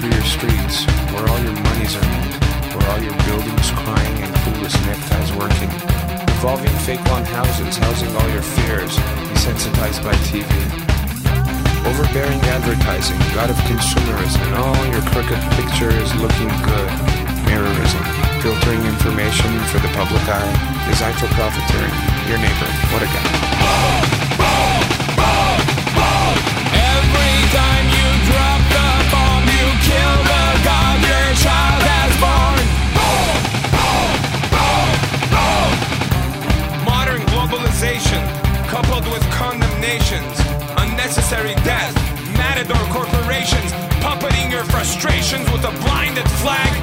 through your streets, where all your money's earned, where all your buildings crying and clueless neckties working. Evolving fake long houses, housing all your fears, desensitized by TV. Overbearing advertising, god of consumerism, and all your crooked pictures looking good. Mirrorism, filtering information for the public eye, designed for profiteering. Your neighbor, what a guy. Condemnations, unnecessary death, matador corporations, puppeting your frustrations with a blinded flag,